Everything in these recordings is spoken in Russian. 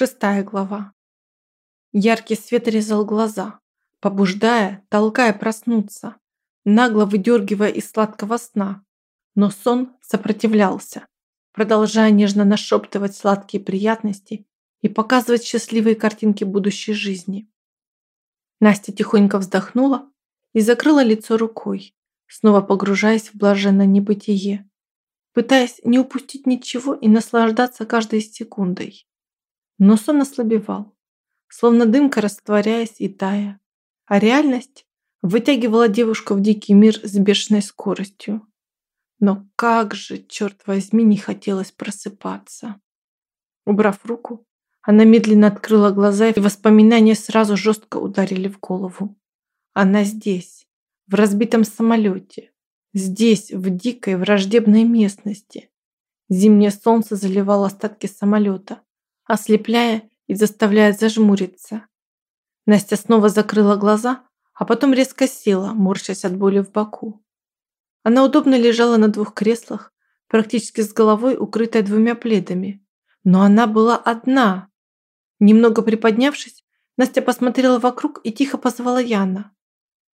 Шестая глава. Яркий свет резал глаза, побуждая, толкая проснуться, нагло выдергивая из сладкого сна. Но сон сопротивлялся, продолжая нежно нашептывать сладкие приятности и показывать счастливые картинки будущей жизни. Настя тихонько вздохнула и закрыла лицо рукой, снова погружаясь в блаженное небытие, пытаясь не упустить ничего и наслаждаться каждой секундой. Но сон ослабевал, словно дымка растворяясь и тая, а реальность вытягивала девушку в дикий мир с бешеной скоростью. Но как же, черт возьми, не хотелось просыпаться. Убрав руку, она медленно открыла глаза, и воспоминания сразу жестко ударили в голову. Она здесь, в разбитом самолете, здесь, в дикой враждебной местности. Зимнее солнце заливало остатки самолета, ослепляя и заставляя зажмуриться. Настя снова закрыла глаза, а потом резко села, морщась от боли в боку. Она удобно лежала на двух креслах, практически с головой укрытая двумя пледами. Но она была одна. Немного приподнявшись, Настя посмотрела вокруг и тихо позвала Яна.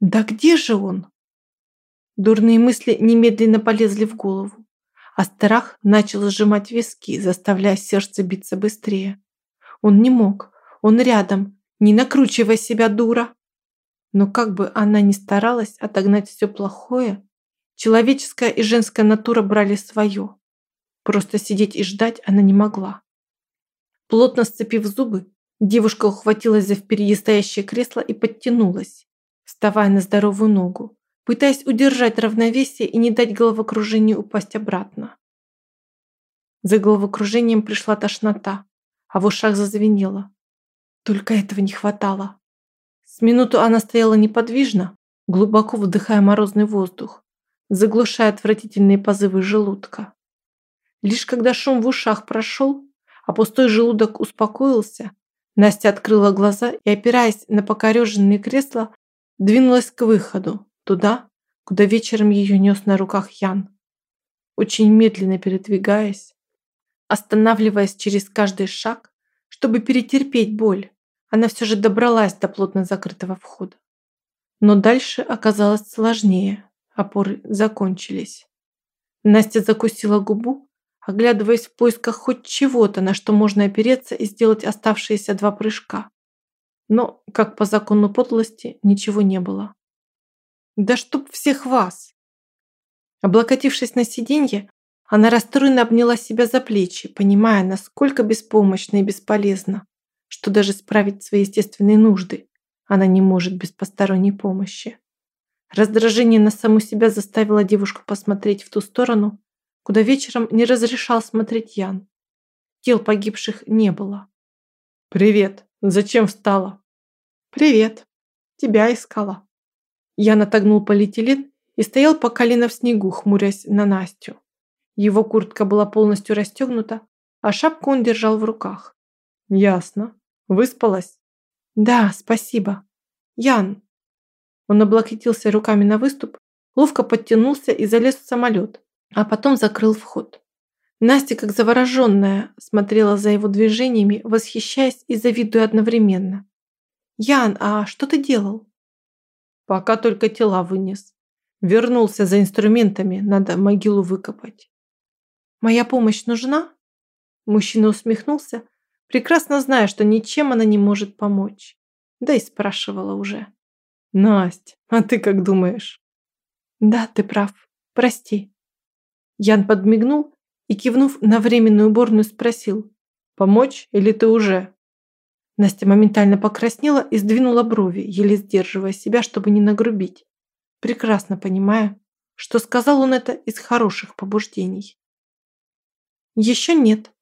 «Да где же он?» Дурные мысли немедленно полезли в голову а страх начал сжимать виски, заставляя сердце биться быстрее. Он не мог, он рядом, не накручивай себя, дура. Но как бы она ни старалась отогнать все плохое, человеческая и женская натура брали свое. Просто сидеть и ждать она не могла. Плотно сцепив зубы, девушка ухватилась за впереди стоящее кресло и подтянулась, вставая на здоровую ногу пытаясь удержать равновесие и не дать головокружению упасть обратно. За головокружением пришла тошнота, а в ушах зазвенело. Только этого не хватало. С минуту она стояла неподвижно, глубоко вдыхая морозный воздух, заглушая отвратительные позывы желудка. Лишь когда шум в ушах прошел, а пустой желудок успокоился, Настя открыла глаза и, опираясь на покореженные кресла, двинулась к выходу, туда, куда вечером ее нес на руках Ян. Очень медленно передвигаясь, останавливаясь через каждый шаг, чтобы перетерпеть боль, она все же добралась до плотно закрытого входа. Но дальше оказалось сложнее, опоры закончились. Настя закусила губу, оглядываясь в поисках хоть чего-то, на что можно опереться и сделать оставшиеся два прыжка. Но, как по закону подлости, ничего не было. Да чтоб всех вас! Облокотившись на сиденье, она расстроенно обняла себя за плечи, понимая, насколько беспомощна и бесполезна, что даже справить свои естественные нужды она не может без посторонней помощи. Раздражение на саму себя заставило девушку посмотреть в ту сторону, куда вечером не разрешал смотреть Ян. Тел погибших не было. «Привет! Зачем встала?» «Привет! Тебя искала». Я натогнул полиэтилен и стоял по колено в снегу, хмурясь на Настю. Его куртка была полностью расстегнута, а шапку он держал в руках. «Ясно. Выспалась?» «Да, спасибо. Ян». Он облокотился руками на выступ, ловко подтянулся и залез в самолет, а потом закрыл вход. Настя, как завороженная, смотрела за его движениями, восхищаясь и завидуя одновременно. «Ян, а что ты делал?» Пока только тела вынес. Вернулся за инструментами, надо могилу выкопать. Моя помощь нужна? Мужчина усмехнулся, прекрасно зная, что ничем она не может помочь. Да и спрашивала уже. Насть, а ты как думаешь? Да, ты прав. Прости. Ян подмигнул и, кивнув на временную уборную, спросил. Помочь или ты уже? Настя моментально покраснела и сдвинула брови, еле сдерживая себя, чтобы не нагрубить, прекрасно понимая, что сказал он это из хороших побуждений. «Еще нет.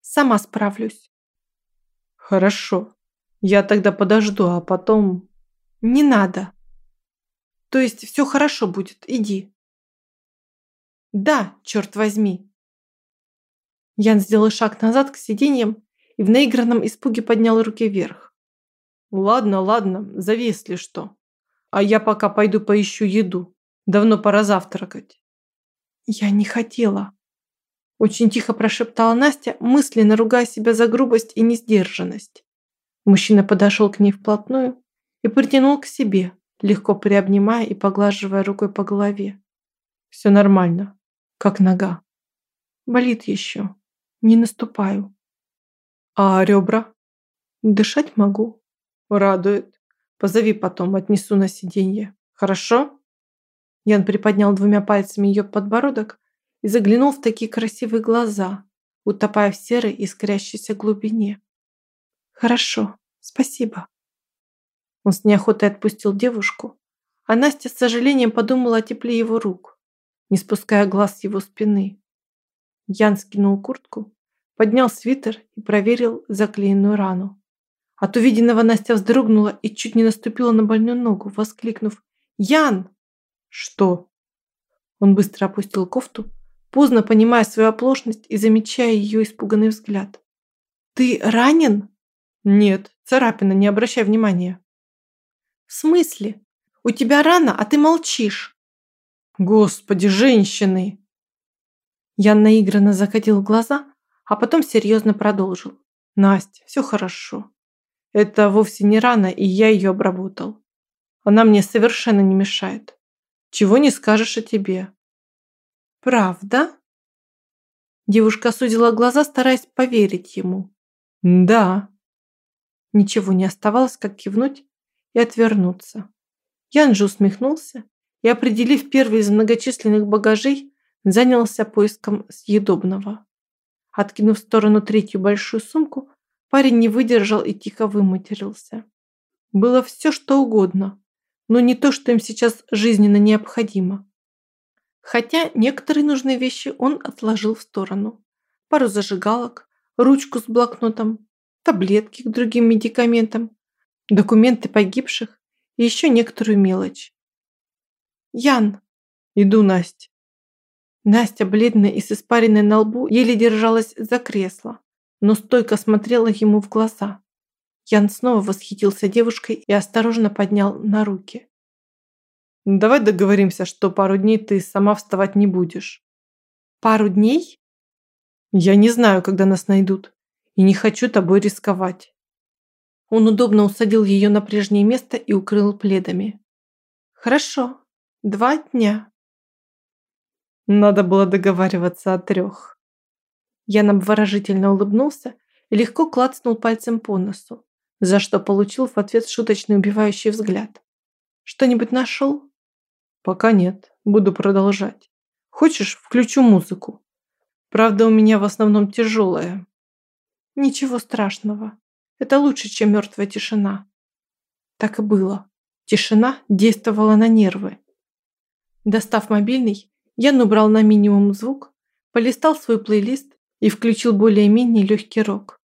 Сама справлюсь». «Хорошо. Я тогда подожду, а потом...» «Не надо. То есть все хорошо будет, иди». «Да, черт возьми». Ян сделал шаг назад к сиденьям и в наигранном испуге поднял руки вверх. «Ладно, ладно, зови, если что. А я пока пойду поищу еду. Давно пора завтракать». «Я не хотела». Очень тихо прошептала Настя, мысленно ругая себя за грубость и несдержанность. Мужчина подошел к ней вплотную и притянул к себе, легко приобнимая и поглаживая рукой по голове. Все нормально, как нога. Болит еще. Не наступаю. А ребра? Дышать могу. Радует. Позови потом, отнесу на сиденье. Хорошо? Ян приподнял двумя пальцами ее подбородок и заглянул в такие красивые глаза, утопая в серой искрящейся глубине. «Хорошо, спасибо». Он с неохотой отпустил девушку, а Настя с сожалением подумала о тепле его рук, не спуская глаз с его спины. Ян скинул куртку, поднял свитер и проверил заклеенную рану. От увиденного Настя вздрогнула и чуть не наступила на больную ногу, воскликнув «Ян!» «Что?» Он быстро опустил кофту, поздно понимая свою оплошность и замечая ее испуганный взгляд. «Ты ранен?» «Нет, царапина, не обращай внимания». «В смысле? У тебя рана, а ты молчишь?» «Господи, женщины!» Я наигранно закатил глаза, а потом серьезно продолжил. «Настя, все хорошо. Это вовсе не рана, и я ее обработал. Она мне совершенно не мешает. Чего не скажешь о тебе. Правда? Девушка сузила глаза, стараясь поверить ему. Да. Ничего не оставалось, как кивнуть и отвернуться. Ян же усмехнулся и, определив первый из многочисленных багажей, занялся поиском съедобного. Откинув в сторону третью большую сумку, парень не выдержал и тихо выматерился. Было все, что угодно, но не то, что им сейчас жизненно необходимо. Хотя некоторые нужные вещи он отложил в сторону. Пару зажигалок, ручку с блокнотом, таблетки к другим медикаментам, документы погибших и еще некоторую мелочь. «Ян!» «Иду, Настя!» Настя, бледная и с испаренной на лбу, еле держалась за кресло, но стойко смотрела ему в глаза. Ян снова восхитился девушкой и осторожно поднял на руки. «Давай договоримся, что пару дней ты сама вставать не будешь». «Пару дней?» «Я не знаю, когда нас найдут, и не хочу тобой рисковать». Он удобно усадил ее на прежнее место и укрыл пледами. «Хорошо, два дня». Надо было договариваться о трех. Ян обворожительно улыбнулся и легко клацнул пальцем по носу за что получил в ответ шуточный убивающий взгляд. «Что-нибудь нашел?» «Пока нет. Буду продолжать. Хочешь, включу музыку? Правда, у меня в основном тяжелая». «Ничего страшного. Это лучше, чем мертвая тишина». Так и было. Тишина действовала на нервы. Достав мобильный, Ян убрал на минимум звук, полистал свой плейлист и включил более-менее легкий рок.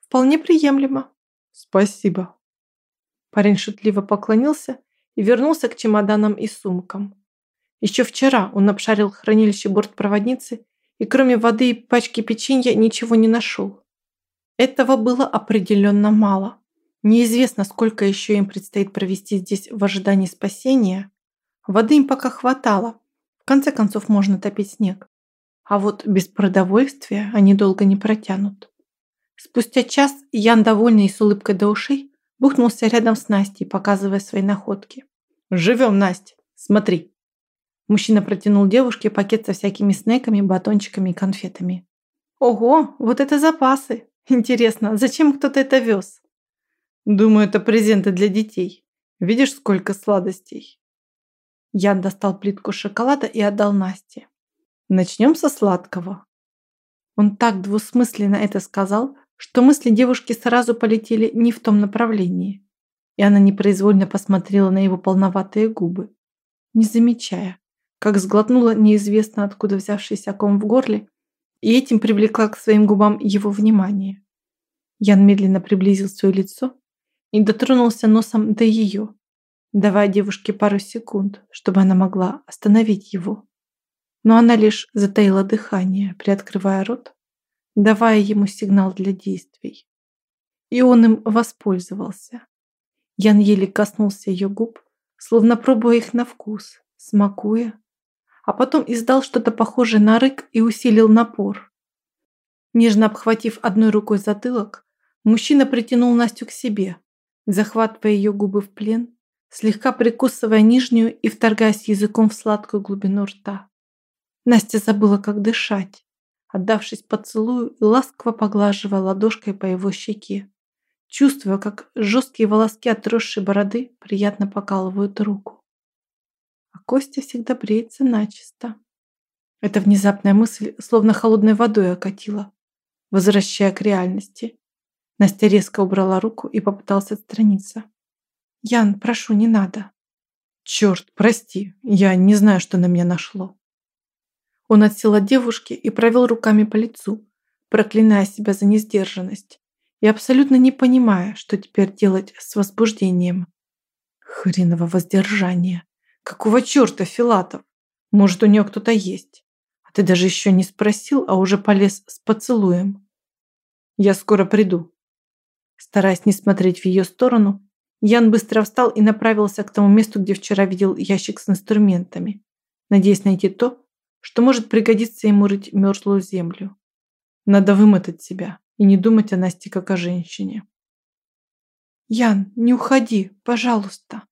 Вполне приемлемо. Спасибо. Парень шутливо поклонился и вернулся к чемоданам и сумкам. Еще вчера он обшарил хранилище бортпроводницы и кроме воды и пачки печенья ничего не нашел. Этого было определенно мало. Неизвестно, сколько еще им предстоит провести здесь в ожидании спасения. Воды им пока хватало. Конце концов, можно топить снег. А вот без продовольствия они долго не протянут. Спустя час Ян, довольный и с улыбкой до ушей, бухнулся рядом с Настей, показывая свои находки. «Живем, Настя! Смотри!» Мужчина протянул девушке пакет со всякими снеками, батончиками и конфетами. «Ого, вот это запасы! Интересно, зачем кто-то это вез?» «Думаю, это презенты для детей. Видишь, сколько сладостей?» Ян достал плитку шоколада и отдал Насте. «Начнем со сладкого». Он так двусмысленно это сказал, что мысли девушки сразу полетели не в том направлении, и она непроизвольно посмотрела на его полноватые губы, не замечая, как сглотнула неизвестно откуда взявшийся ком в горле и этим привлекла к своим губам его внимание. Ян медленно приблизил свое лицо и дотронулся носом до ее, давая девушке пару секунд, чтобы она могла остановить его. Но она лишь затаила дыхание, приоткрывая рот давая ему сигнал для действий. И он им воспользовался. Ян еле коснулся ее губ, словно пробуя их на вкус, смакуя, а потом издал что-то похожее на рык и усилил напор. Нежно обхватив одной рукой затылок, мужчина притянул Настю к себе, захватывая ее губы в плен, слегка прикусывая нижнюю и вторгаясь языком в сладкую глубину рта. Настя забыла, как дышать, отдавшись поцелую и ласково поглаживая ладошкой по его щеке, чувствуя, как жесткие волоски отросшей бороды приятно покалывают руку. А Костя всегда бреется начисто. Эта внезапная мысль словно холодной водой окатила, возвращая к реальности. Настя резко убрала руку и попыталась отстраниться. «Ян, прошу, не надо». «Черт, прости, я не знаю, что на меня нашло». Он отсел от девушки и провел руками по лицу, проклиная себя за несдержанность и абсолютно не понимая, что теперь делать с возбуждением. Хреново воздержание. Какого черта, Филатов? Может, у нее кто-то есть? А ты даже еще не спросил, а уже полез с поцелуем. Я скоро приду. Стараясь не смотреть в ее сторону, Ян быстро встал и направился к тому месту, где вчера видел ящик с инструментами, надеясь найти то, что может пригодиться ему рыть мерзлую землю. Надо вымотать себя и не думать о Насте как о женщине. «Ян, не уходи, пожалуйста!»